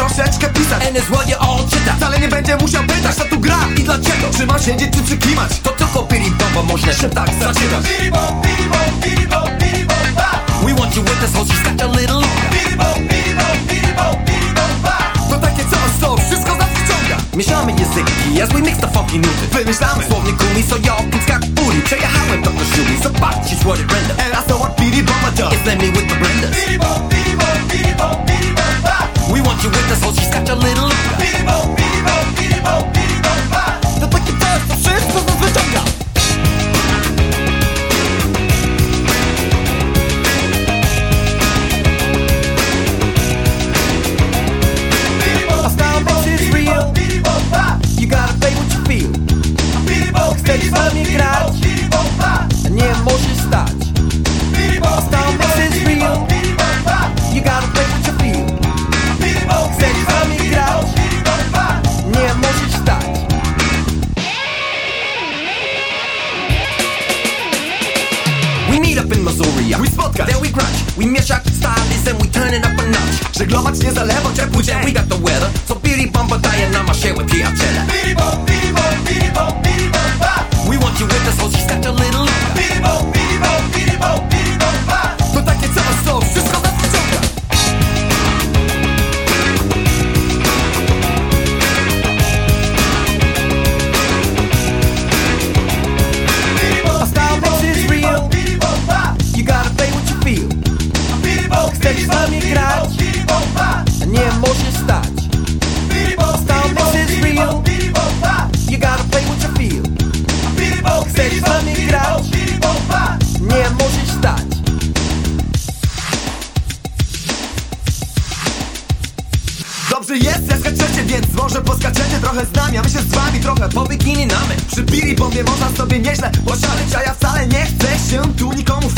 troszeczkę pisać. Eny złonie odczyta. Wcale nie będzie musiał pytać, co tu gra i dlaczego. Czy ma siedzieć, czy przyklimać To tylko piribomba, można się tak zaczynać Piribom, piribom, piribom, piribomba We want you with us, hoes, you got your little Piribom, piribom, piribom, piribomba To takie coś, co wszystko nas wyciąga Mieszamy języki, as we mix the funky nuty. Wymyślamy słownik umi, so ja opuszczam uri Przejechałem do koszuli, zobaczyć what it render And I saw what piribomba does It's me with the blenders Piribom, piribom want you with us, so she's got a little Bidi bom, up in Missouri. We spotka, then we grunge. We mieszak, stylish and we turn it up a notch. Żeglować nie zalewa, ciepły dzień We got the weather, so biri bomba daje nam a siłę przyjaciele Biri bomb, biri bomb, biri bomb Dobrze jest, jak więc może poskaczecie trochę z nami A my się z wami trochę Po bikini namy Przy Billy Bombie można sobie nieźle poszaleć A ja wcale nie chcę się tu nikomu